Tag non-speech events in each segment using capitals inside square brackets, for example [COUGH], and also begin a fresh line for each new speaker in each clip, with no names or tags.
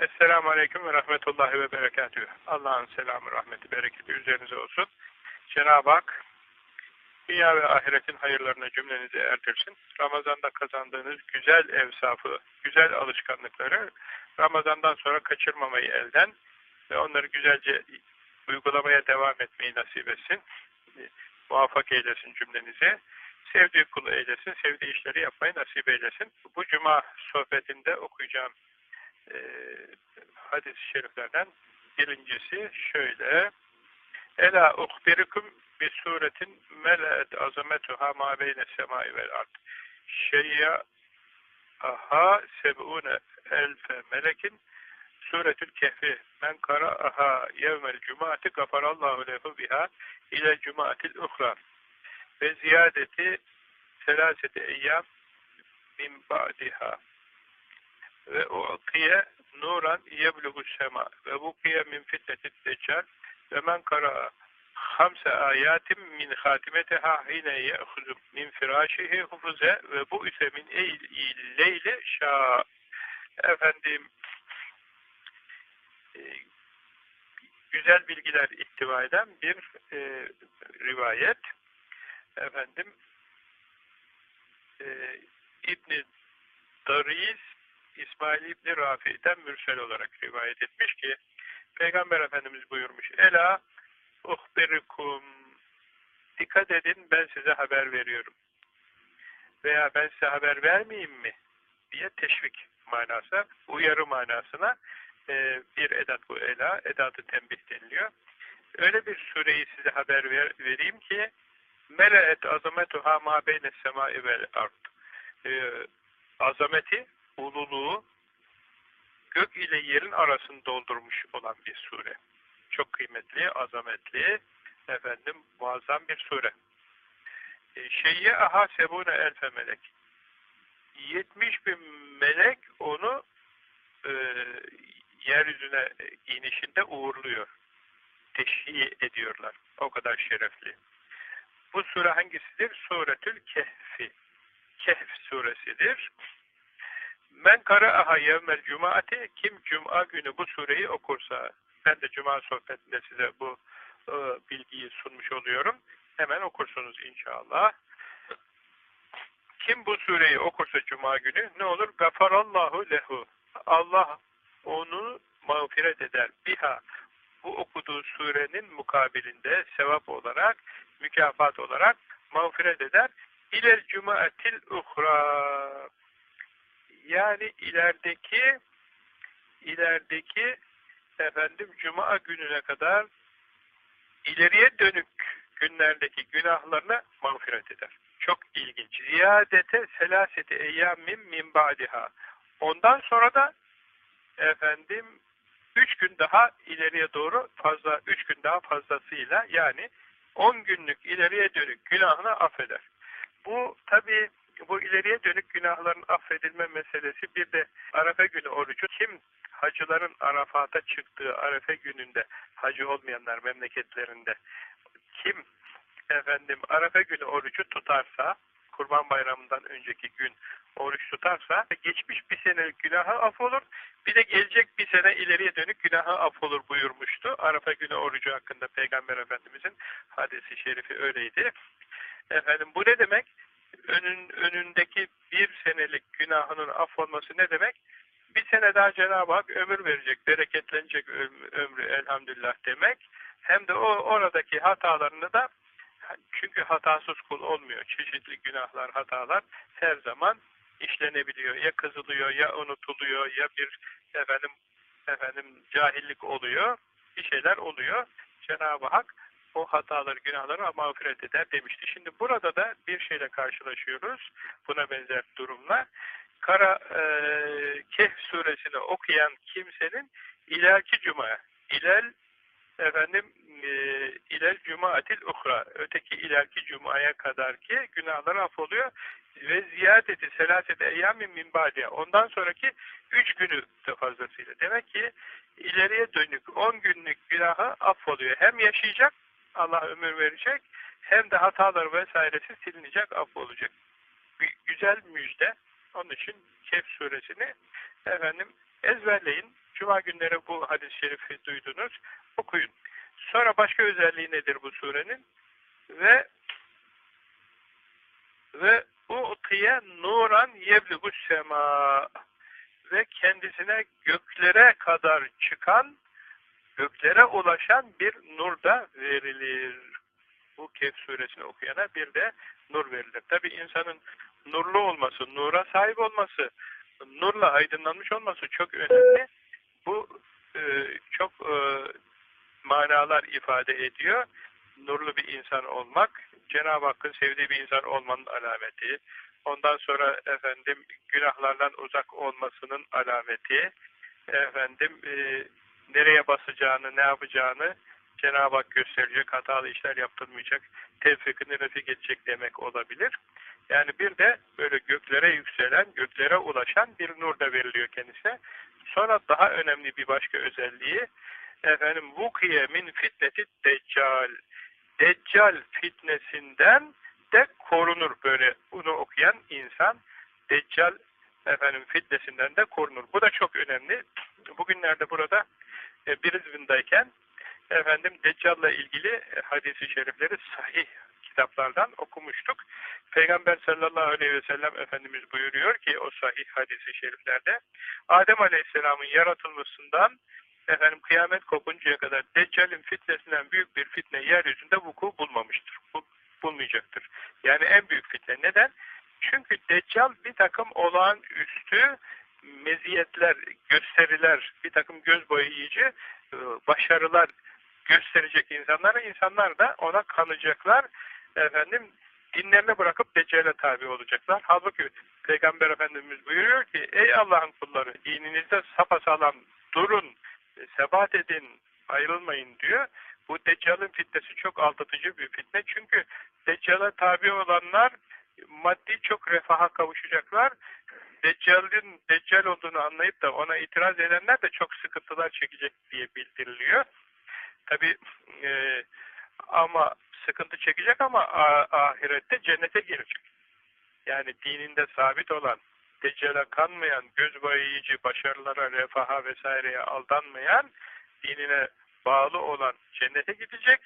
Esselamu Aleyküm ve Rahmetullahi ve Berekatühü. Allah'ın selamı, rahmeti, bereketi üzerinize olsun. Cenab-ı Hak dünya ve ahiretin hayırlarına cümlenizi erdirsin. Ramazan'da kazandığınız güzel evsafı, güzel alışkanlıkları Ramazan'dan sonra kaçırmamayı elden ve onları güzelce uygulamaya devam etmeyi nasip etsin. Muvaffak eylesin cümlenizi. Sevdiği kulu eylesin, sevdiği işleri yapmayı nasip eylesin. Bu cuma sohbetinde okuyacağım e, hadis-i şeriflerden birincisi şöyle. Ela uhbirikum bi suretin mele'et azametuha ma beyne semai vel ard. Şeyya aha seb'une elfe melekin Suretül Kehfi. Men kara'aha yevmel cumaati gafarallahu lehu biha ile cumaatil uhra ve ziyadeti selaseti eyyam min ba'diha ve u'tiye nuran yeblugu sema ve bukiye min fitnetit deccal ve men kara'a hamse ayatim min hatimeteha hine ye'huzu min firâşihi hufuze ve bu ise min leyle şâ. Efendim e, güzel bilgiler ihtiva eden bir e, rivayet. Efendim e, İbn-i Dariz İsmail İbni Rafi'den mürsel olarak rivayet etmiş ki Peygamber Efendimiz buyurmuş Ela uhbirikum dikkat edin ben size haber veriyorum. Veya ben size haber vermeyeyim mi? diye teşvik manası uyarı manasına e, bir edat bu ela edatı tembih deniliyor. Öyle bir sureyi size haber ver, vereyim ki mele'et azametuha ma beyne semai vel ard. E, azameti ululuğu gök ile yerin arasını doldurmuş olan bir sure. Çok kıymetli, azametli, efendim muazzam bir sure. E, Şeyye aha sebune elfe melek. 70 bin melek onu e, yeryüzüne inişinde uğurluyor. Teşhi ediyorlar. O kadar şerefli. Bu sure hangisidir? Suretül Kehfi. Kehf suresidir. Men aha yevmel cumaati kim cuma günü bu sureyi okursa ben de cuma sohbetinde size bu e, bilgiyi sunmuş oluyorum. Hemen okursunuz inşallah. Kim bu sureyi okursa cuma günü ne olur? Gafarallahu lehu. Allah onu mağfiret eder. Biha bu okuduğu surenin mukabilinde sevap olarak, mükafat olarak mağfiret eder. İlel cumaetil uhra yani ilerideki ilerideki efendim cuma gününe kadar ileriye dönük günlerdeki günahlarına mağfiret eder. Çok ilginç. Ziyadete selaseti eyyamin min ba'diha. Ondan sonra da efendim üç gün daha ileriye doğru fazla, üç gün daha fazlasıyla yani on günlük ileriye dönük günahını affeder. Bu tabi bu ileriye dönük günahların affedilme meselesi bir de Arafa günü orucu kim hacıların Arafat'a çıktığı Arafa gününde hacı olmayanlar memleketlerinde kim efendim Arafa günü orucu tutarsa Kurban Bayramı'ndan önceki gün oruç tutarsa geçmiş bir senelik günahı af olur. Bir de gelecek bir sene ileriye dönük günahı af olur buyurmuştu. Arafa günü orucu hakkında Peygamber Efendimizin hadisi şerifi öyleydi. Efendim bu ne demek? Önün, önündeki bir senelik günahının affolması ne demek? Bir sene daha Cenab-ı Hak ömür verecek, bereketlenecek ömrü elhamdülillah demek. Hem de o oradaki hatalarını da çünkü hatasız kul olmuyor. Çeşitli günahlar, hatalar her zaman işlenebiliyor. Ya kızılıyor, ya unutuluyor, ya bir efendim efendim cahillik oluyor. Bir şeyler oluyor. Cenab-ı Hak o hataları, günahları mağfiret eder demişti. Şimdi burada da bir şeyle karşılaşıyoruz. Buna benzer durumlar. Kara e, Kehf suresini okuyan kimsenin ileriki cuma, ilel efendim e, ilel cumaatil uhra, öteki ileriki cumaya kadar ki günahları affoluyor ve ziyadeti selasete eyyamin min badiye. Ondan sonraki üç günü de fazlasıyla. Demek ki ileriye dönük on günlük günahı affoluyor. Hem yaşayacak Allah ömür verecek hem de hatalar vesairesi silinecek, affolacak. Güzel müjde. Onun için Kehf suresini efendim ezberleyin. Cuma günleri bu hadis-i şerifi duydunuz. Okuyun. Sonra başka özelliği nedir bu surenin? Ve ve utiye nuran yebligus sema ve kendisine göklere kadar çıkan göklere ulaşan bir nur da verilir. Bu Kehf suresini okuyana bir de nur verilir. Tabi insanın nurlu olması, nura sahip olması, nurla aydınlanmış olması çok önemli. Bu e, çok e, manalar ifade ediyor. Nurlu bir insan olmak, Cenab-ı Hakk'ın sevdiği bir insan olmanın alameti. Ondan sonra efendim günahlardan uzak olmasının alameti. Efendim e, nereye basacağını, ne yapacağını Cenab-ı Hak gösterecek, hatalı işler yaptırmayacak, tevfikini refik edecek demek olabilir. Yani bir de böyle göklere yükselen, göklere ulaşan bir nur da veriliyor kendisine. Sonra daha önemli bir başka özelliği, efendim vukiye min fitneti deccal. Deccal fitnesinden de korunur böyle bunu okuyan insan. Deccal efendim fitnesinden de korunur. Bu da çok önemli. Bugünlerde burada e, Brizbin'dayken efendim Deccal'la ilgili e, hadisi şerifleri sahih kitaplardan okumuştuk. Peygamber sallallahu aleyhi ve sellem Efendimiz buyuruyor ki o sahih hadisi şeriflerde Adem aleyhisselamın yaratılmasından efendim kıyamet kopuncaya kadar Deccal'in fitnesinden büyük bir fitne yeryüzünde vuku bulmamıştır. Bu, bulmayacaktır. Yani en büyük fitne. Neden? Çünkü Deccal bir takım olağanüstü meziyetler, gösteriler, bir takım göz boyayıcı e, başarılar gösterecek insanlara, insanlar da ona kanacaklar. Efendim dinlerini bırakıp Deccal'e tabi olacaklar. Halbuki Peygamber Efendimiz buyuruyor ki ey Allah'ın kulları dininizde sapasağlam durun, sebat edin, ayrılmayın diyor. Bu Deccal'ın fitnesi çok aldatıcı bir fitne. Çünkü Deccal'a tabi olanlar maddi çok refaha kavuşacaklar. Deccal'in Deccal olduğunu anlayıp da ona itiraz edenler de çok sıkıntılar çekecek diye bildiriliyor. Tabi e, ama sıkıntı çekecek ama ahirette cennete girecek. Yani dininde sabit olan, Deccal'e kanmayan, göz boyayıcı başarılara, refaha vesaireye aldanmayan, dinine bağlı olan cennete gidecek.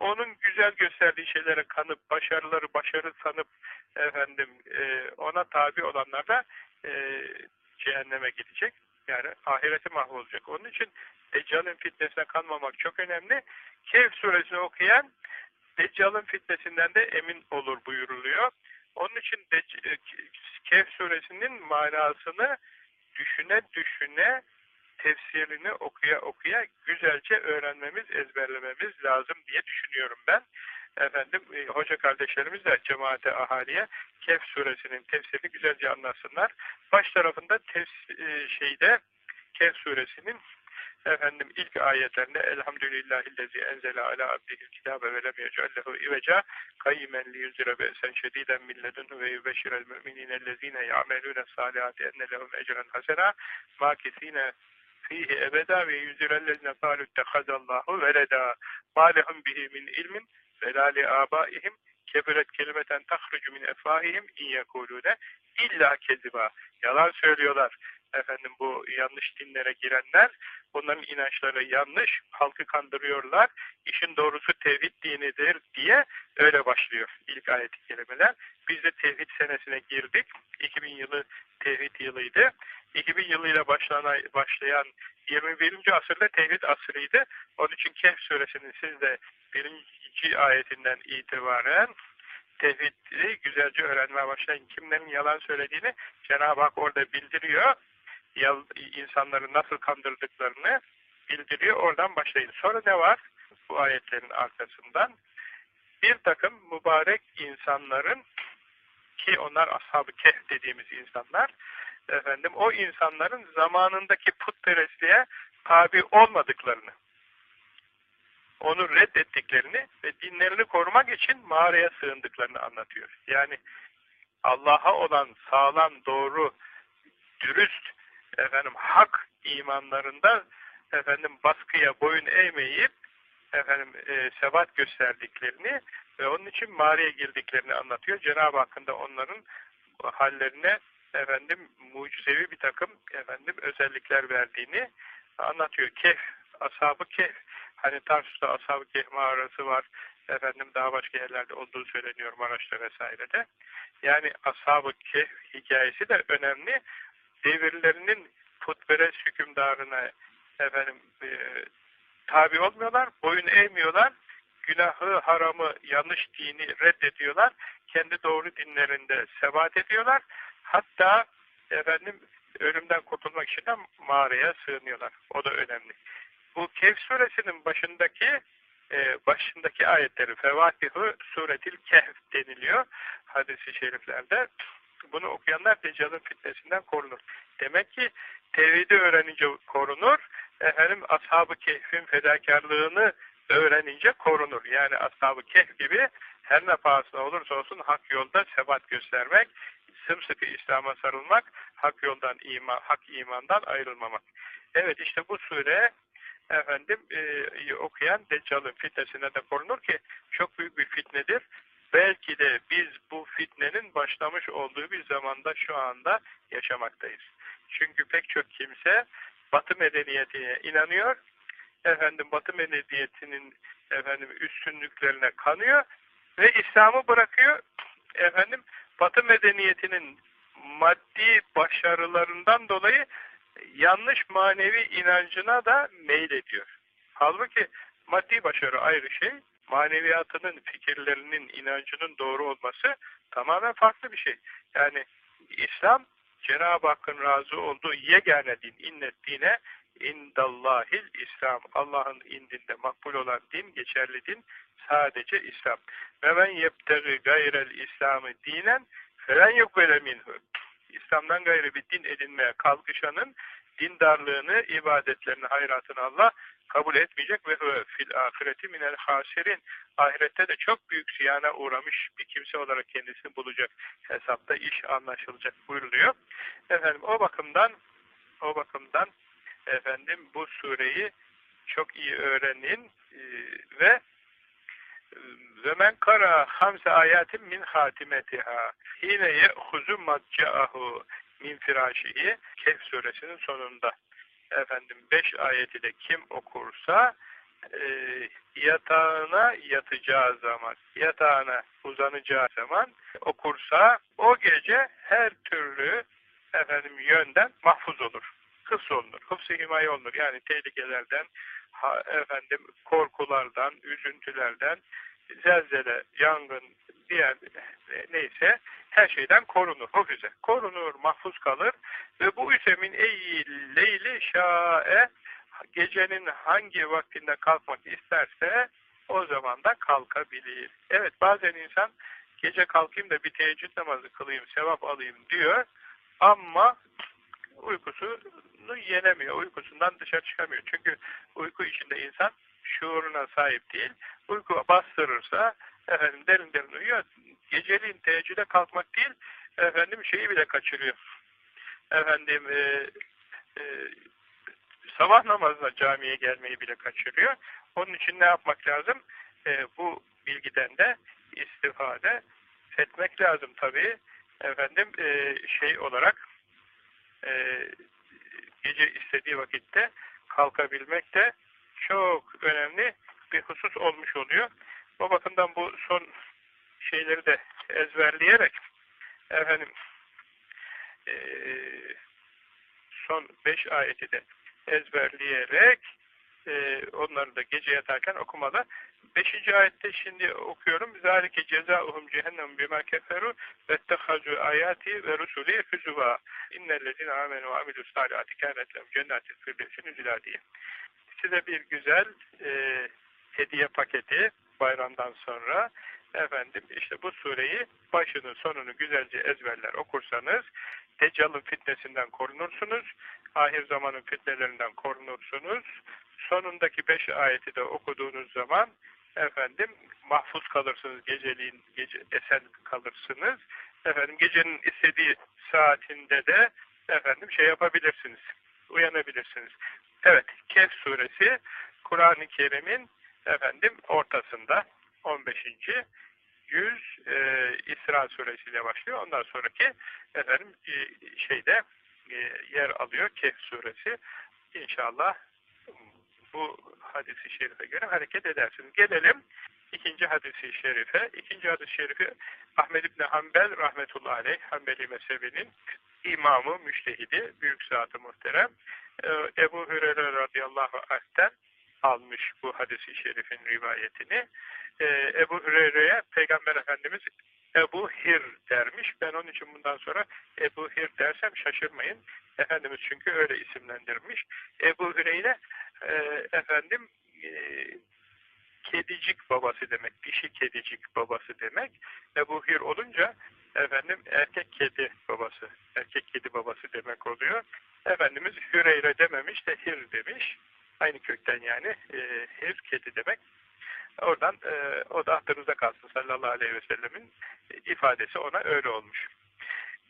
Onun güzel gösterdiği şeylere kanıp, başarıları başarı sanıp efendim e, ona tabi olanlar da e, cehenneme gidecek. Yani ahireti mahvolacak. Onun için Deccal'ın fitnesine kanmamak çok önemli. Kehf suresini okuyan Deccal'ın fitnesinden de emin olur buyuruluyor. Onun için e, Kehf suresinin manasını düşüne düşüne tefsirini okuya okuya güzelce öğrenmemiz, ezberlememiz lazım diye düşünüyorum ben. Efendim, e, hoca kardeşlerimiz de cemaate, ahaliye Kehf suresinin tefsirini güzelce anlasınlar. Baş tarafında tefs e, şeyde Kehf suresinin efendim ilk ayetlerinde elhamdülillahillezi enzele ala abdihil kitabe ve lem yecellehu iveca kayyimen li yüzire ve esen şediden milledun ve yübeşirel müminинellezine ya'melune salihati enne lehum ecren hasena makisine fihi ebeda ve yüzirellezine kâlü tehazallahu veleda mâlehum bihi min ilmin ve lâli âbâihim kebiret kelimeten tahrucu min efvâhihim in yekulûne illa keziba yalan söylüyorlar efendim bu yanlış dinlere girenler bunların inançları yanlış, halkı kandırıyorlar, işin doğrusu tevhid dinidir diye öyle başlıyor ilk ayet-i. Biz de tevhid senesine girdik. 2000 yılı tevhid yılıydı. 2000 yılıyla başlayan 21. asırda tevhid asrıydı. Onun için Kehf suresinin siz de birinci ayetinden itibaren tevhidi güzelce öğrenmeye başlayın. Kimlerin yalan söylediğini Cenab-ı Hak orada bildiriyor insanları nasıl kandırdıklarını bildiriyor. Oradan başlayın. Sonra ne var bu ayetlerin arkasından? Bir takım mübarek insanların ki onlar ashab-ı kehf dediğimiz insanlar efendim o insanların zamanındaki putperestliğe tabi olmadıklarını onu reddettiklerini ve dinlerini korumak için mağaraya sığındıklarını anlatıyor. Yani Allah'a olan sağlam, doğru, dürüst efendim hak imanlarında efendim baskıya boyun eğmeyip efendim e, sebat gösterdiklerini ve onun için mağaraya girdiklerini anlatıyor. Cenab-ı Hakk'ın da onların hallerine efendim mucizevi bir takım efendim özellikler verdiğini anlatıyor. Kehf, ashab-ı Kehf. Hani Tarsus'ta ashab-ı Kehf mağarası var. Efendim daha başka yerlerde olduğu söyleniyor Maraş'ta vesairede. Yani ashab-ı Kehf hikayesi de önemli. Devirlerinin putperest hükümdarına efendim e, tabi olmuyorlar, boyun eğmiyorlar, günahı, haramı, yanlış dini reddediyorlar, kendi doğru dinlerinde sebat ediyorlar. Hatta efendim ölümden kurtulmak için de mağaraya sığınıyorlar. O da önemli. Bu Kehf suresinin başındaki e, başındaki ayetleri Fevatihu suretil Kehf deniliyor hadisi şeriflerde. Bunu okuyanlar Deccal'ın fitnesinden korunur. Demek ki tevhidi öğrenince korunur. Efendim ashab-ı kehfin fedakarlığını öğrenince korunur. Yani ashab-ı kehf gibi her ne pahasına olursa olsun hak yolda sebat göstermek, sımsıkı İslam'a sarılmak, hak yoldan iman, hak imandan ayrılmamak. Evet işte bu sure efendim e, okuyan Deccal'ın fitnesine de korunur ki çok büyük bir fitnedir. Belki de biz bu fitnenin başlamış olduğu bir zamanda şu anda yaşamaktayız. Çünkü pek çok kimse Batı medeniyetine inanıyor. Efendim Batı medeniyetinin efendim üstünlüklerine kanıyor ve İslam'ı bırakıyor. Efendim Batı medeniyetinin maddi başarılarından dolayı yanlış manevi inancına da meylediyor. Halbuki maddi başarı ayrı şey, maneviyatının, fikirlerinin, inancının doğru olması tamamen farklı bir şey. Yani İslam Cenab-ı Hakk'ın razı olduğu yegane din, innet dine indallahil İslam. Allah'ın indinde makbul olan din, geçerli din sadece İslam. Ve men yebtegi gayrel İslam'ı dinen felen yukvele minhu. İslam'dan gayrı bir din edinmeye kalkışanın dindarlığını, ibadetlerini, hayratını Allah kabul etmeyecek ve fil ahireti minel hasirin ahirette de çok büyük ziyana uğramış bir kimse olarak kendisini bulacak. Hesapta iş anlaşılacak buyuruluyor. Efendim o bakımdan o bakımdan efendim bu sureyi çok iyi öğrenin e, ve ve kara hamse ayatin min hatimetiha hine ye'huzu madca'ahu min firâşihi Kehf suresinin sonunda efendim beş ayeti de kim okursa e, yatağına yatacağı zaman yatağına uzanacağı zaman okursa o gece her türlü efendim yönden mahfuz olur. Hıfz olunur. Hıfz-ı himaye olunur. Yani tehlikelerden ha, efendim korkulardan, üzüntülerden zelzele, yangın, diğer neyse her şeyden korunur. O güzel. Korunur, mahfuz kalır ve bu ise min eyyi leyli şa'e gecenin hangi vaktinde kalkmak isterse o zaman da kalkabilir. Evet bazen insan gece kalkayım da bir teheccüd namazı kılayım, sevap alayım diyor ama uykusunu yenemiyor. Uykusundan dışarı çıkamıyor. Çünkü uyku içinde insan şuuruna sahip değil. Uyku bastırırsa efendim derin derin uyuyor. Geceliğin teheccüde kalkmak değil, efendim şeyi bile kaçırıyor. Efendim e, e, sabah namazına camiye gelmeyi bile kaçırıyor. Onun için ne yapmak lazım? E, bu bilgiden de istifade etmek lazım tabii. Efendim e, şey olarak e, gece istediği vakitte kalkabilmek de çok önemli bir husus olmuş oluyor. O bakımdan bu son şeyleri de ezberleyerek efendim e, son beş ayeti de ezberleyerek e, onları da gece yatarken okumalı. Beşinci ayette şimdi okuyorum. Zalike cezauhum cehennem bima keferu vettehazu ayati ve rusuli hüzuva innellezine amenu ve amilus salihati kânetlem cennetil firdevsi nüzülâ diye. Size bir güzel e, hediye paketi bayramdan sonra efendim işte bu sureyi başını sonunu güzelce ezberler okursanız Deccal'ın fitnesinden korunursunuz. Ahir zamanın fitnelerinden korunursunuz. Sonundaki beş ayeti de okuduğunuz zaman efendim mahfuz kalırsınız geceliğin gece esen kalırsınız. Efendim gecenin istediği saatinde de efendim şey yapabilirsiniz. Uyanabilirsiniz. Evet, Kehf suresi Kur'an-ı Kerim'in efendim ortasında 15. yüz e, İsra suresiyle başlıyor. Ondan sonraki efendim e, şeyde e, yer alıyor Kehf suresi. İnşallah bu hadisi şerife göre hareket edersiniz. Gelelim ikinci hadisi şerife. İkinci hadis-i şerifi Ahmed İbni Hanbel rahmetullahi aleyh Hanbeli mezhebinin imamı, müştehidi, büyük zatı muhterem e, Ebu Hürer'e radıyallahu anh'ten almış bu hadisi şerifin rivayetini. Ee, Ebu Hüreyre'ye Peygamber Efendimiz Ebu Hir dermiş. Ben onun için bundan sonra Ebu Hir dersem şaşırmayın. Efendimiz çünkü öyle isimlendirmiş. Ebu Hüreyre e, efendim e, kedicik babası demek. Dişi kedicik babası demek. Ebu Hir olunca efendim erkek kedi babası. Erkek kedi babası demek oluyor. Efendimiz Hüreyre dememiş de Hir demiş. Aynı kökten yani. E, hir kedi demek. Oradan e, o da aklınızda kalsın sallallahu aleyhi ve sellemin ifadesi ona öyle olmuş.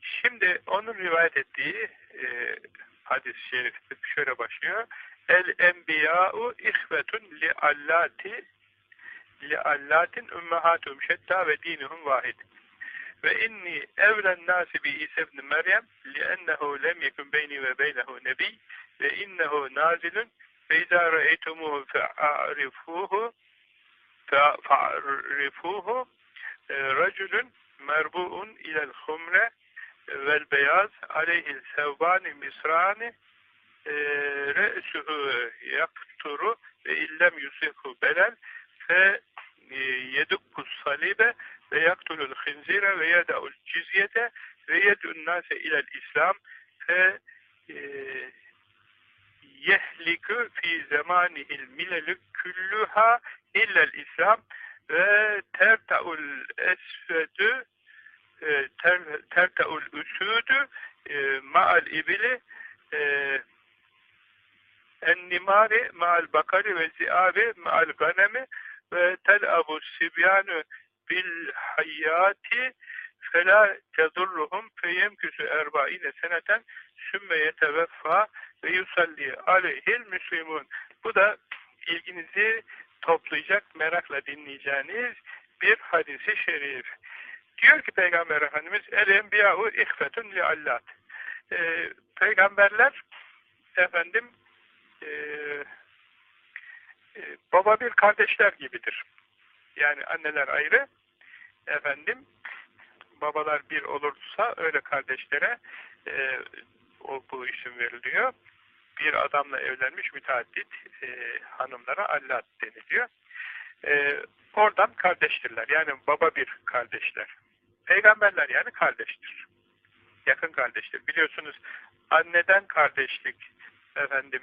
Şimdi onun rivayet ettiği e, hadis-i şerif şöyle başlıyor. El enbiya'u ihvetun li allati li allatin ummahatum şetta ve dinuhum vahid. Ve inni evlen nasi bi İsa ibn Meryem li ennehu lem yekun beyni ve beynehu nebi ve innehu nazilun re'eytumuhu fe'arifuhu fa'rifuhu e, racülün merbu'un ilel humre vel beyaz aleyhil sevbani misrani e, re'suhu yakturu ve illem yusihu belel fe e, yedukkus salibe ve yaktulul khinzire ve yeda'ul cizyete ve yed'un nase ilel islam yehlikü fi zamanihil milelü küllüha illel İslam ve tertaul esvedü e, ter, tertaul üsüdü e, ma'al ibili e, ennimari ma'al bakari ve ziabi ma'al ganemi ve tel abu sibyanü bil hayyati fela tedurruhum feyemküsü erba'ine seneten sümme yeteveffa ve yusalli aleyhil müslimun. Bu da ilginizi toplayacak, merakla dinleyeceğiniz bir hadisi şerif. Diyor ki Peygamber Efendimiz el enbiya'u ihfetun li allat. Ee, peygamberler efendim e, e, baba bir kardeşler gibidir. Yani anneler ayrı efendim babalar bir olursa öyle kardeşlere e, o bu isim veriliyor bir adamla evlenmiş müteaddit e, hanımlara allat deniliyor. E, oradan kardeştirler. Yani baba bir kardeşler. Peygamberler yani kardeştir. Yakın kardeştir. Biliyorsunuz anneden kardeşlik efendim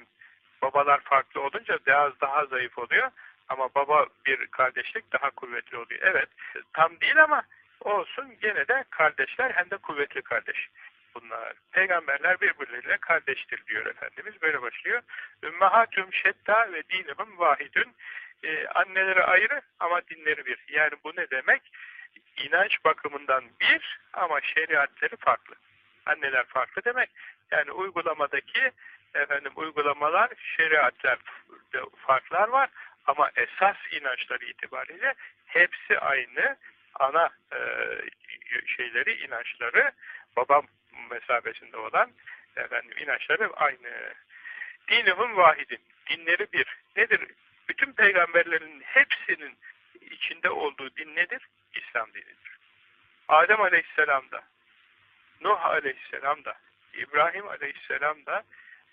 babalar farklı olunca biraz daha zayıf oluyor. Ama baba bir kardeşlik daha kuvvetli oluyor. Evet tam değil ama olsun gene de kardeşler hem de kuvvetli kardeş bunlar. Peygamberler birbirleriyle kardeştir diyor Efendimiz. Böyle başlıyor. Ümmehatüm şetta ve dinihum vahidün. Ee, anneleri ayrı ama dinleri bir. Yani bu ne demek? İnanç bakımından bir ama şeriatleri farklı. Anneler farklı demek. Yani uygulamadaki efendim uygulamalar, şeriatlar farklar var ama esas inançları itibariyle hepsi aynı ana e, şeyleri, inançları babam mesabesinde olan efendim inançları aynı. Dinihum vahidin. Dinleri bir. Nedir? Bütün peygamberlerin hepsinin içinde olduğu din nedir? İslam dinidir. Adem Aleyhisselam da, Nuh Aleyhisselam da, İbrahim Aleyhisselam da,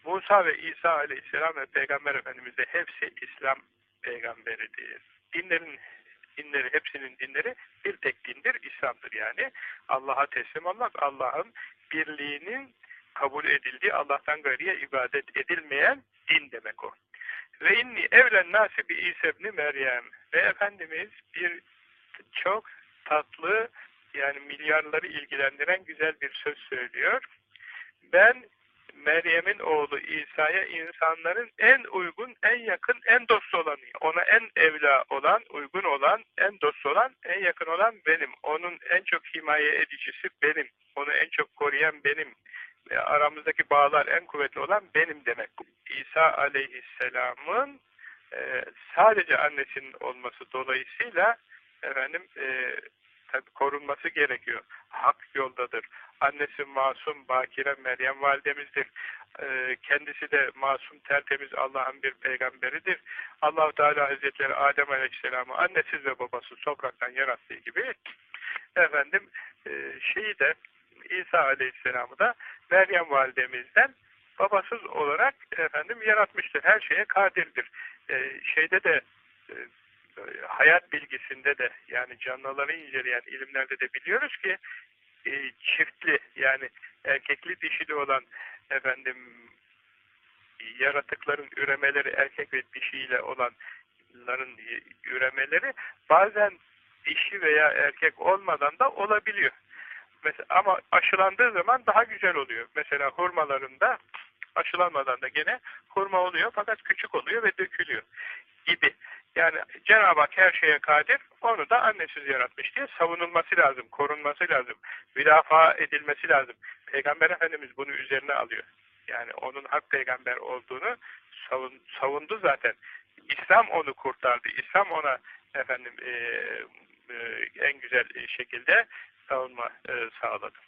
Musa ve İsa Aleyhisselam ve Peygamber Efendimiz de hepsi İslam peygamberidir. Dinlerin dinleri, hepsinin dinleri bir tek dindir, İslam'dır yani. Allah'a teslim olmak, Allah'ın birliğinin kabul edildiği, Allah'tan gayriye ibadet edilmeyen din demek o. Ve inni evlen nasibi İsa ibn Meryem. Ve Efendimiz bir çok tatlı, yani milyarları ilgilendiren güzel bir söz söylüyor. Ben Meryem'in oğlu İsa'ya insanların en uygun, en yakın, en dost olanı. Ona en evla olan, uygun olan, en dost olan, en yakın olan benim. Onun en çok himaye edicisi benim. Onu en çok koruyan benim. Aramızdaki bağlar en kuvvetli olan benim demek. İsa aleyhisselamın e, sadece annesinin olması dolayısıyla efendim e, tabii korunması gerekiyor. Hak yoldadır. Annesi masum, bakire Meryem validemizdir. Ee, kendisi de masum, tertemiz Allah'ın bir peygamberidir. allah Teala Hazretleri Adem Aleyhisselam'ı annesiz ve babasız topraktan yarattığı gibi efendim e, şeyi de İsa Aleyhisselam'ı da Meryem validemizden babasız olarak efendim yaratmıştır. Her şeye kadirdir. Ee, şeyde de e, hayat bilgisinde de yani canlıları inceleyen ilimlerde de biliyoruz ki e, çiftli yani erkekli dişili olan efendim yaratıkların üremeleri erkek ve dişiyle olanların üremeleri bazen dişi veya erkek olmadan da olabiliyor. Mesela, ama aşılandığı zaman daha güzel oluyor. Mesela hurmalarında aşılanmadan da gene hurma oluyor fakat küçük oluyor ve dökülüyor gibi. Yani Cenab-ı Hak her şeye kadir, onu da annesiz yaratmış diye savunulması lazım, korunması lazım, müdafaa edilmesi lazım. Peygamber Efendimiz bunu üzerine alıyor. Yani onun hak peygamber olduğunu savun, savundu zaten. İslam onu kurtardı. İslam ona efendim e, e, en güzel şekilde savunma e, sağladı.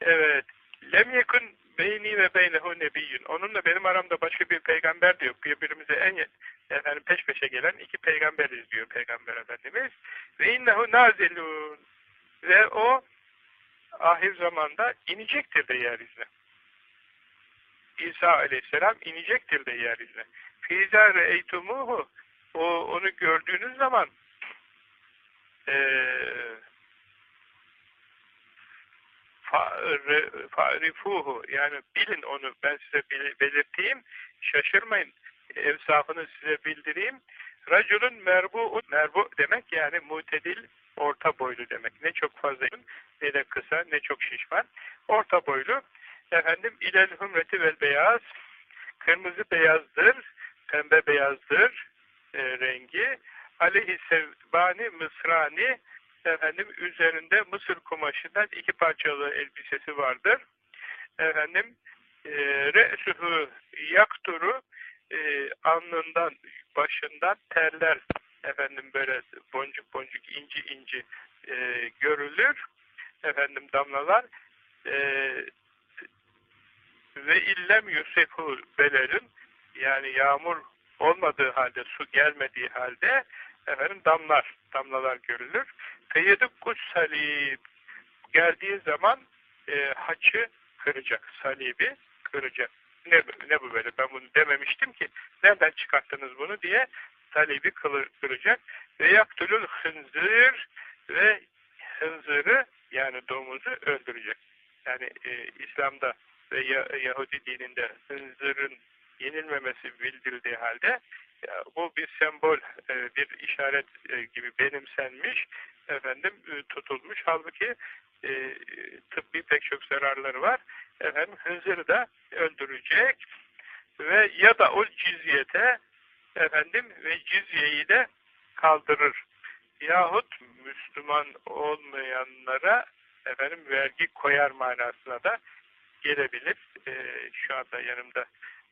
Evet. Lem yekun beyni ve beynehu nebiyyün. Onunla benim aramda başka bir peygamber diyor. Birbirimize en efendim peş peşe gelen iki peygamberiz diyor Peygamber Efendimiz. Ve innehu nazilun. Ve o ahir zamanda inecektir de yeryüzüne. İsa aleyhisselam inecektir de yeryüzüne. Fîzâ re'eytumuhu o, onu gördüğünüz zaman eee fa'rifuhu yani bilin onu ben size belirteyim şaşırmayın evsafını size bildireyim. Raculun merbu'un merbu demek yani mutedil orta boylu demek. Ne çok fazla ne de kısa ne çok şişman. Orta boylu. Efendim ilel hümreti vel beyaz. Kırmızı beyazdır pembe beyazdır e, rengi. Aleyhissevbani mısrani efendim üzerinde Mısır kumaşından iki parçalı elbisesi vardır. Efendim e, re'suhu yakturu e, alnından, başından terler efendim böyle boncuk boncuk inci inci e, görülür. Efendim damlalar e, ve illem yusefu belerin yani yağmur olmadığı halde, su gelmediği halde efendim damlar, damlalar görülür. Feyyeduk kuş salib geldiği zaman e, haçı kıracak, salibi kıracak. Ne, ne bu böyle? Ben bunu dememiştim ki. Nereden çıkarttınız bunu diye salibi kıracak. Ve yaktulul hınzır ve hınzırı yani domuzu öldürecek. Yani e, İslam'da ve Yahudi dininde hınzırın yenilmemesi bildirildiği halde ya, bu bir sembol, e, bir işaret e, gibi benimsenmiş, efendim e, tutulmuş. Halbuki e, tıbbi pek çok zararları var. Efendim hızırı da öldürecek ve ya da o cizyete efendim ve cizyeyi de kaldırır. Yahut Müslüman olmayanlara efendim vergi koyar manasına da gelebilir. E, şu anda yanımda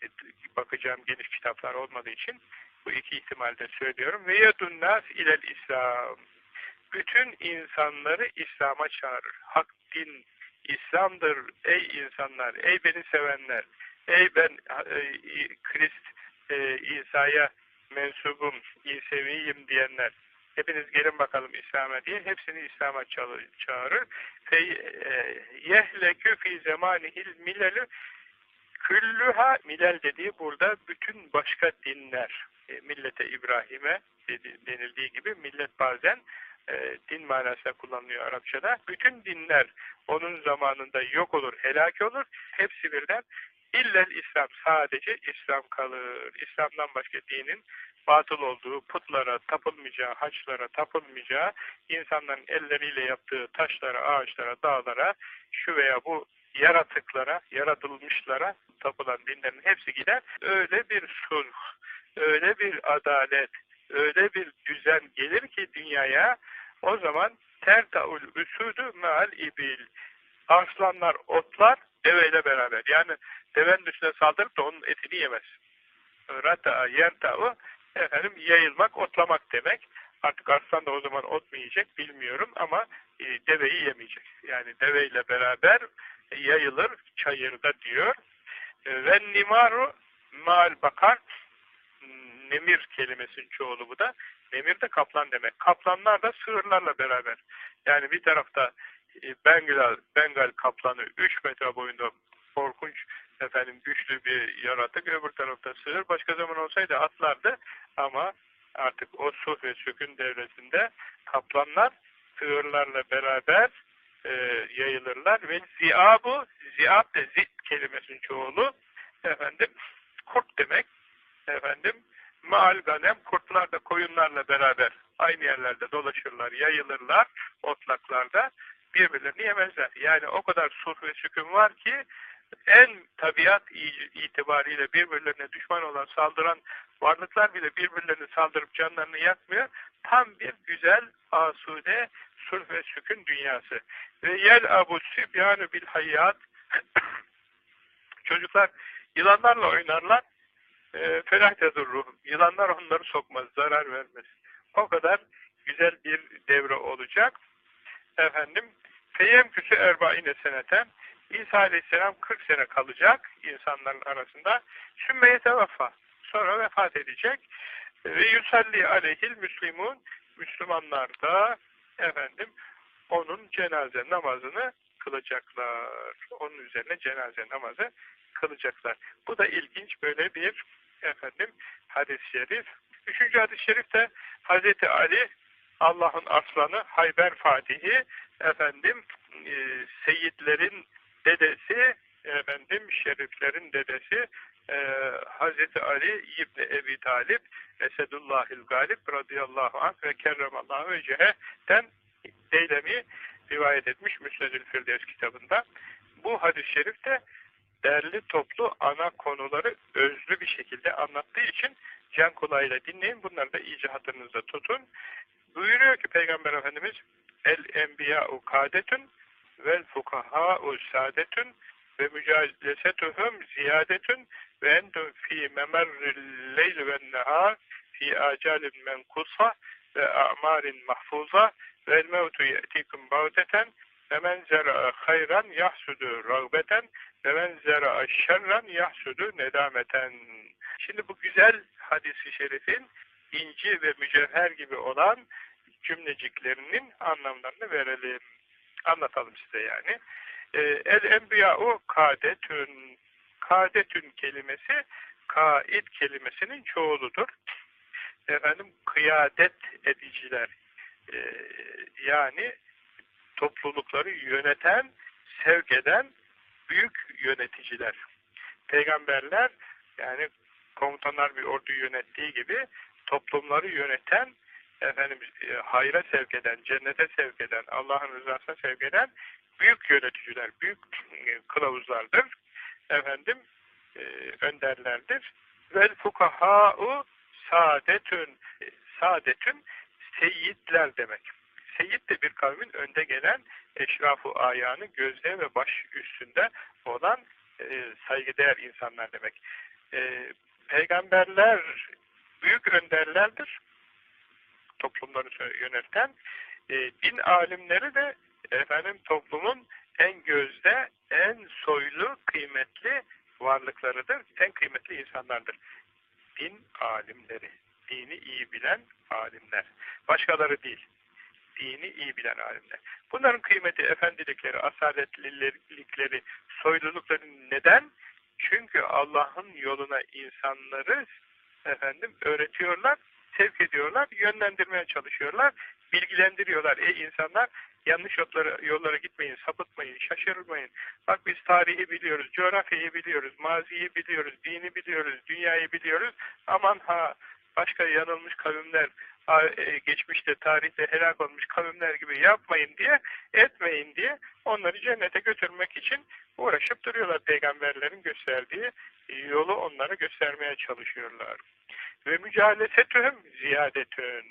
e, bakacağım geniş kitaplar olmadığı için bu iki ihtimalde söylüyorum. Ve yedun nas ilel İslam. Bütün insanları İslam'a çağırır. Hak din İslam'dır ey insanlar, ey beni sevenler, ey ben e, Krist e, İsa'ya mensubum, İseviyim diyenler. Hepiniz gelin bakalım İslam'a diye hepsini İslam'a çağırır. Fe e, yehlekü fi zamanihil milelü Küllüha milel dediği burada bütün başka dinler. E, millete İbrahim'e denildiği gibi millet bazen e, din manasında kullanılıyor Arapçada. Bütün dinler onun zamanında yok olur, helak olur. Hepsi birden illel İslam. Sadece İslam kalır. İslam'dan başka dinin batıl olduğu, putlara tapılmayacağı, haçlara tapılmayacağı, insanların elleriyle yaptığı taşlara, ağaçlara, dağlara, şu veya bu yaratıklara, yaratılmışlara tapılan dinlerin hepsi gider. Öyle bir sulh, öyle bir adalet, öyle bir düzen gelir ki dünyaya o zaman tertaul üsudu meal ibil. Arslanlar otlar deveyle beraber. Yani devenin üstüne saldırıp da onun etini yemez. Rata yerta'u efendim yayılmak, otlamak demek. Artık aslan da o zaman ot mu yiyecek bilmiyorum ama e, deveyi yemeyecek. Yani deveyle beraber yayılır çayırda diyor. Ve nimaru mal bakar nemir kelimesinin çoğulu bu da. Nemir de kaplan demek. Kaplanlar da sığırlarla beraber. Yani bir tarafta e, Bengal, Bengal kaplanı 3 metre boyunda korkunç efendim güçlü bir yaratık. Öbür tarafta sığır. Başka zaman olsaydı atlardı ama artık o suh ve sükun devresinde kaplanlar sığırlarla beraber e, yayılırlar ve ziabu, ziab de zit kelimesinin çoğulu efendim kurt demek efendim maal ganem kurtlar da koyunlarla beraber aynı yerlerde dolaşırlar, yayılırlar otlaklarda birbirlerini yemezler. Yani o kadar sulh ve sükun var ki en tabiat itibariyle birbirlerine düşman olan saldıran varlıklar bile birbirlerini saldırıp canlarını yakmıyor. Tam bir güzel, asude, sulh ve sükun dünyası. Ve yel abu sübyanü bil hayat [COUGHS] çocuklar yılanlarla oynarlar felah ruhum. Yılanlar onları sokmaz, zarar vermez. O kadar güzel bir devre olacak. Efendim, feyyem küsü erbaine seneten İsa Aleyhisselam 40 sene kalacak insanların arasında. Sümmeye tevaffa. Sonra vefat edecek. Ve yusalli aleyhil müslimun Müslümanlar da efendim onun cenaze namazını kılacaklar. Onun üzerine cenaze namazı kılacaklar. Bu da ilginç böyle bir efendim hadis-i şerif. Üçüncü hadis-i şerif de Hazreti Ali Allah'ın aslanı Hayber Fatihi efendim e, seyitlerin dedesi efendim şeriflerin dedesi e, Hazreti Ali İbni Ebi Talip Esedullahil Galip radıyallahu anh ve kerremallahu vecehe'den Deylemi rivayet etmiş Müsnedül Firdevs kitabında. Bu hadis-i şerif de derli toplu ana konuları özlü bir şekilde anlattığı için can kulağıyla dinleyin. Bunları da iyice hatırınızda tutun. Buyuruyor ki Peygamber Efendimiz El enbiya'u kadetün vel fukaha'u saadetün ve mücalesetuhum ziyadetün ve endum fi memerril leyl ve nehar fi acalin menkusa ve a'marin mahfuza vel mevtu ye'tikum bavdeten ve men zera hayran yahsudu rağbeten ve men zera şerran yahsudu nedameten. Şimdi bu güzel hadisi şerifin inci ve mücevher gibi olan cümleciklerinin anlamlarını verelim. Anlatalım size yani. Ee, el enbiya'u kadetün. Kadetün kelimesi kaid kelimesinin çoğuludur. Efendim kıyadet ediciler. Ee, yani toplulukları yöneten, sevk eden büyük yöneticiler. Peygamberler yani komutanlar bir orduyu yönettiği gibi toplumları yöneten, efendim e, hayra sevk eden, cennete sevk eden, Allah'ın rızasına sevk eden büyük yöneticiler, büyük e, kılavuzlardır. Efendim e, önderlerdir. Vel fukaha'u saadetün saadetün seyitler demek. Seyit de bir kavmin önde gelen eşrafı ayağını gözde ve baş üstünde olan e, saygıdeğer insanlar demek. E, peygamberler büyük önderlerdir. Toplumları yöneten. E, din alimleri de efendim toplumun en gözde, en soylu, kıymetli varlıklarıdır. En kıymetli insanlardır. Din alimleri. Dini iyi bilen alimler. Başkaları değil dini iyi bilen alimler. Bunların kıymeti, efendilikleri, asaletlilikleri, soylulukları neden? Çünkü Allah'ın yoluna insanları efendim öğretiyorlar, sevk ediyorlar, yönlendirmeye çalışıyorlar, bilgilendiriyorlar. Ey insanlar yanlış yollara, yollara gitmeyin, sapıtmayın, şaşırmayın. Bak biz tarihi biliyoruz, coğrafyayı biliyoruz, maziyi biliyoruz, dini biliyoruz, dünyayı biliyoruz. Aman ha başka yanılmış kavimler, geçmişte, tarihte helak olmuş kavimler gibi yapmayın diye, etmeyin diye onları cennete götürmek için uğraşıp duruyorlar peygamberlerin gösterdiği yolu onlara göstermeye çalışıyorlar. Ve mücalesetühüm ziyadetün.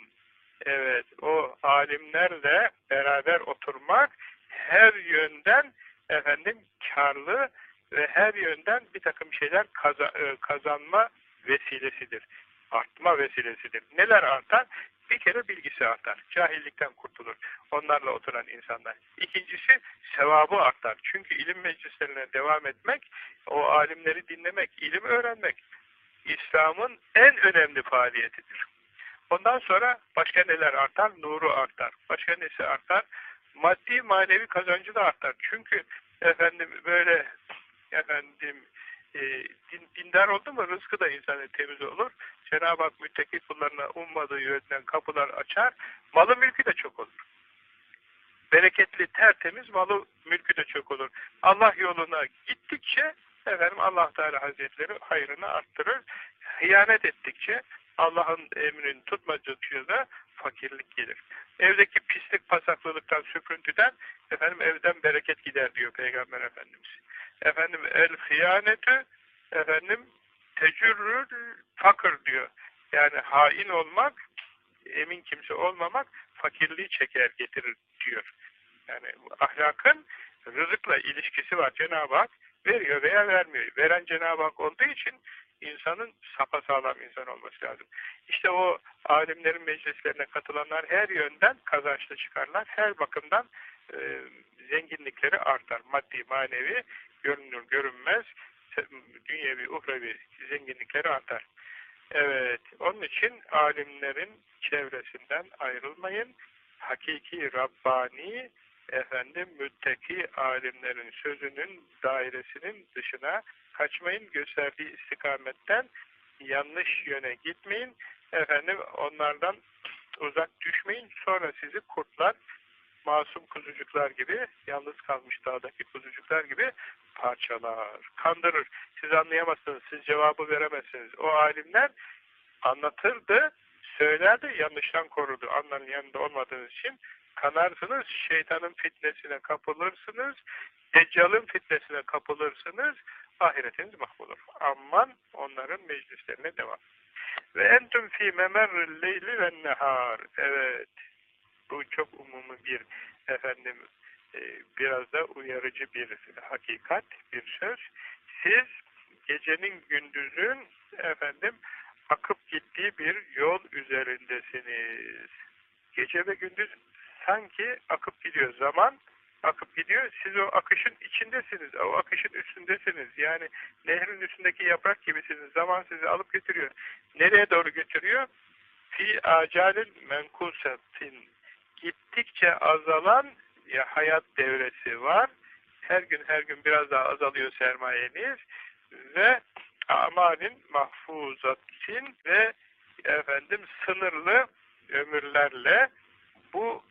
Evet, o alimlerle beraber oturmak her yönden efendim karlı ve her yönden bir takım şeyler e, kazanma vesilesidir artma vesilesidir. Neler artar? Bir kere bilgisi artar. Cahillikten kurtulur. Onlarla oturan insanlar. İkincisi sevabı artar. Çünkü ilim meclislerine devam etmek, o alimleri dinlemek, ilim öğrenmek İslam'ın en önemli faaliyetidir. Ondan sonra başka neler artar? Nuru artar. Başka nesi artar? Maddi manevi kazancı da artar. Çünkü efendim böyle efendim e, din, dindar oldu mu rızkı da insanın temiz olur. Cenab-ı Hak müttaki kullarına ummadığı yönden kapılar açar. Malı mülkü de çok olur. Bereketli, tertemiz malı mülkü de çok olur. Allah yoluna gittikçe efendim Allah Teala Hazretleri hayrını arttırır. Hıyanet ettikçe Allah'ın emrini tutmadıkça fakirlik gelir. Evdeki pislik, pasaklılıktan, süprüntüden efendim evden bereket gider diyor Peygamber Efendimiz. Efendim el hıyanetü efendim tecürrül fakir diyor. Yani hain olmak, emin kimse olmamak fakirliği çeker getirir diyor. Yani ahlakın rızıkla ilişkisi var. Cenab-ı Hak veriyor veya vermiyor. Veren Cenab-ı Hak olduğu için insanın sapasağlam insan olması lazım. İşte o alimlerin meclislerine katılanlar her yönden kazançlı çıkarlar. Her bakımdan e, zenginlikleri artar. Maddi, manevi, görünür, görünmez, dünyevi, uhrevi zenginlikleri artar. Evet, onun için alimlerin çevresinden ayrılmayın. Hakiki, Rabbani, efendim mütteki alimlerin sözünün dairesinin dışına kaçmayın. Gösterdiği istikametten yanlış yöne gitmeyin. Efendim onlardan uzak düşmeyin. Sonra sizi kurtlar, masum kuzucuklar gibi, yalnız kalmış dağdaki kuzucuklar gibi parçalar, kandırır. Siz anlayamazsınız, siz cevabı veremezsiniz. O alimler anlatırdı, söylerdi, yanlıştan korudu. Anların yanında olmadığınız için kanarsınız, şeytanın fitnesine kapılırsınız, deccalın fitnesine kapılırsınız, ahiretiniz mahvolur. Aman onların meclislerine devam. Ve entüm fi memerril leyli ve nehar. Evet. Bu çok umumi bir efendim biraz da uyarıcı bir hakikat, bir söz. Siz gecenin gündüzün efendim akıp gittiği bir yol üzerindesiniz. Gece ve gündüz sanki akıp gidiyor. Zaman akıp gidiyor. Siz o akışın içindesiniz. O akışın üstündesiniz. Yani nehrin üstündeki yaprak gibisiniz. Zaman sizi alıp götürüyor. Nereye doğru götürüyor? Fi acalin menkusetin. Gittikçe azalan hayat devresi var. Her gün her gün biraz daha azalıyor sermayeniz ve amalin mahfuzatin ve efendim sınırlı ömürlerle bu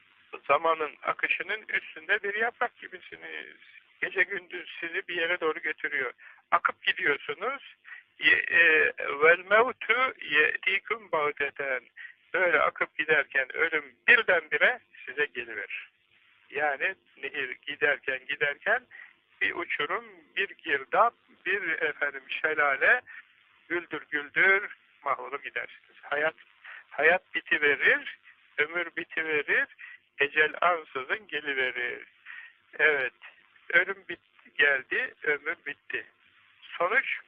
zamanın akışının üstünde bir yaprak gibisiniz. Gece gündüz sizi bir yere doğru götürüyor. Akıp gidiyorsunuz. E, vel mevtu ye'tikum bağdeten. Böyle akıp giderken ölüm birdenbire size geliverir. Yani nehir giderken giderken bir uçurum, bir girdap, bir efendim şelale güldür güldür mahvolup gidersiniz. Hayat hayat biti verir, ömür biti verir, ecel ansızın geliverir. Evet, ölüm bit geldi, ömür bitti. Sonuç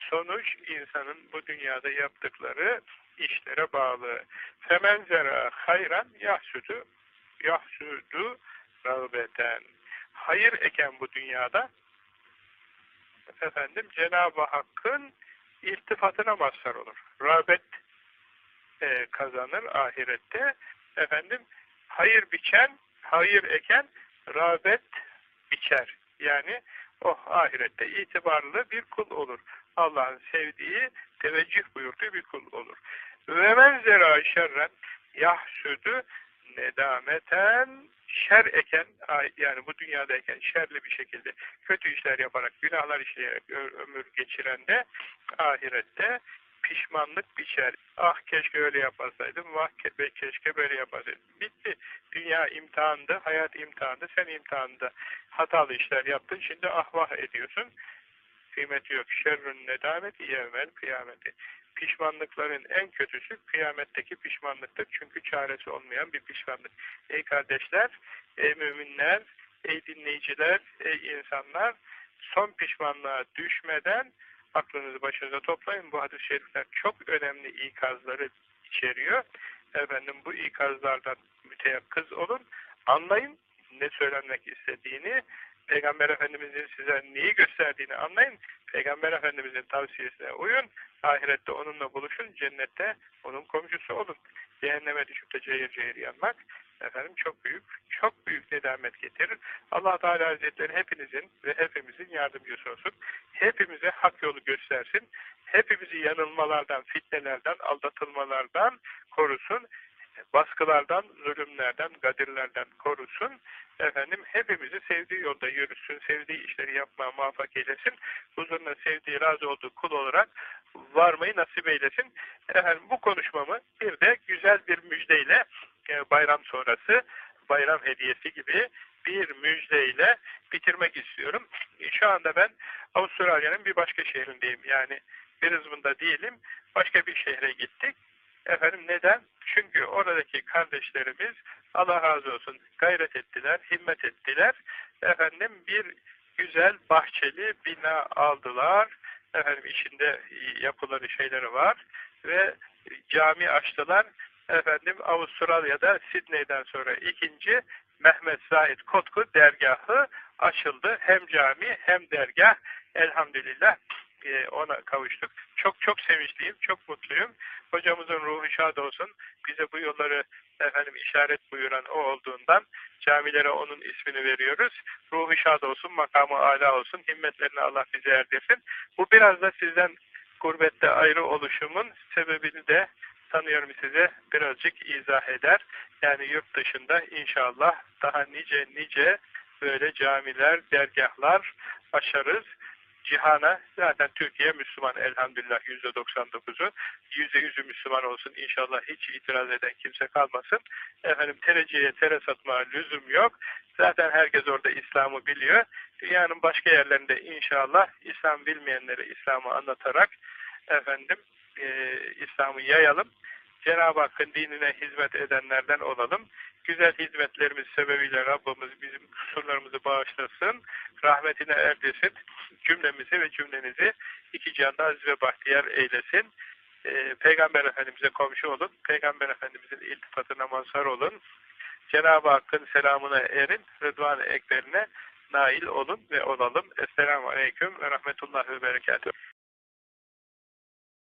sonuç insanın bu dünyada yaptıkları işlere bağlı. Femen zera hayran yahsudu yahsudu rağbeten. Hayır eken bu dünyada efendim Cenab-ı Hakk'ın iltifatına mazhar olur. Rağbet e, kazanır ahirette. Efendim hayır biçen, hayır eken rağbet biçer. Yani o ahirette itibarlı bir kul olur. Allah'ın sevdiği, teveccüh buyurduğu bir kul olur. Ve men zera şerren yahsüdü nedameten şer eken yani bu dünyadayken şerli bir şekilde kötü işler yaparak günahlar işleyerek ömür geçiren de ahirette pişmanlık biçer. Ah keşke öyle yapmasaydım, vah keşke böyle yapasaydım. Bitti. Dünya imtihandı, hayat imtihandı, sen imtihanında hatalı işler yaptın, şimdi ah vah ediyorsun. Kıymeti yok. Şerrün nedameti yevmel kıyameti. Pişmanlıkların en kötüsü kıyametteki pişmanlıktır. Çünkü çaresi olmayan bir pişmanlık. Ey kardeşler, ey müminler, ey dinleyiciler, ey insanlar, son pişmanlığa düşmeden aklınızı başınıza toplayın. Bu hadis-i şerifler çok önemli ikazları içeriyor. Efendim bu ikazlardan müteyakkız olun. Anlayın ne söylenmek istediğini. Peygamber Efendimizin size neyi gösterdiğini anlayın. Peygamber Efendimizin tavsiyesine uyun. Ahirette onunla buluşun. Cennette onun komşusu olun. Cehenneme düşüp de cayır cayır yanmak efendim çok büyük, çok büyük nedamet getirir. Allah Teala Hazretleri hepinizin ve hepimizin yardımcısı olsun. Hepimize hak yolu göstersin. Hepimizi yanılmalardan, fitnelerden, aldatılmalardan korusun. Baskılardan, zulümlerden, gadirlerden korusun. Efendim hepimizi sevdiği yolda yürüsün, sevdiği işleri yapmaya muvaffak eylesin. Huzuruna sevdiği, razı olduğu kul olarak varmayı nasip eylesin. Efendim bu konuşmamı bir de güzel bir müjdeyle e, bayram sonrası bayram hediyesi gibi bir müjdeyle bitirmek istiyorum. Şu anda ben Avustralya'nın bir başka şehrindeyim. Yani Brisbane'da değilim. Başka bir şehre gittik. Efendim neden? Çünkü oradaki kardeşlerimiz Allah razı olsun gayret ettiler, himmet ettiler. Efendim bir güzel bahçeli bina aldılar. Efendim içinde yapıları şeyleri var ve cami açtılar. Efendim Avustralya'da Sidney'den sonra ikinci Mehmet Zahid Kotku dergahı açıldı. Hem cami hem dergah elhamdülillah e, ona kavuştuk. Çok çok sevinçliyim, çok mutluyum. Hocamızın ruhu şad olsun. Bize bu yolları efendim işaret buyuran o olduğundan camilere onun ismini veriyoruz. Ruhu şad olsun, makamı âlâ olsun, himmetlerini Allah bize erdirsin. Bu biraz da sizden gurbette ayrı oluşumun sebebini de sanıyorum size birazcık izah eder. Yani yurt dışında inşallah daha nice nice böyle camiler, dergahlar açarız. Cihana zaten Türkiye Müslüman elhamdülillah yüzde 99'u. Yüzde yüzü Müslüman olsun inşallah hiç itiraz eden kimse kalmasın. Efendim tereciye tere satma lüzum yok. Zaten herkes orada İslam'ı biliyor. Dünyanın başka yerlerinde inşallah İslam bilmeyenlere İslam'ı anlatarak efendim e, İslam'ı yayalım. Cenab-ı Hakk'ın dinine hizmet edenlerden olalım. Güzel hizmetlerimiz sebebiyle Rabbimiz bizim kusurlarımızı bağışlasın, rahmetine erdirsin, cümlemizi ve cümlenizi iki cihanda aziz ve bahtiyar eylesin. Ee, Peygamber Efendimiz'e komşu olun, Peygamber Efendimiz'in iltifatına mazhar olun, Cenab-ı Hakk'ın selamına erin, Rıdvan-ı Ekber'ine nail olun ve olalım. Esselamu Aleyküm ve Rahmetullah ve Berekatuhu.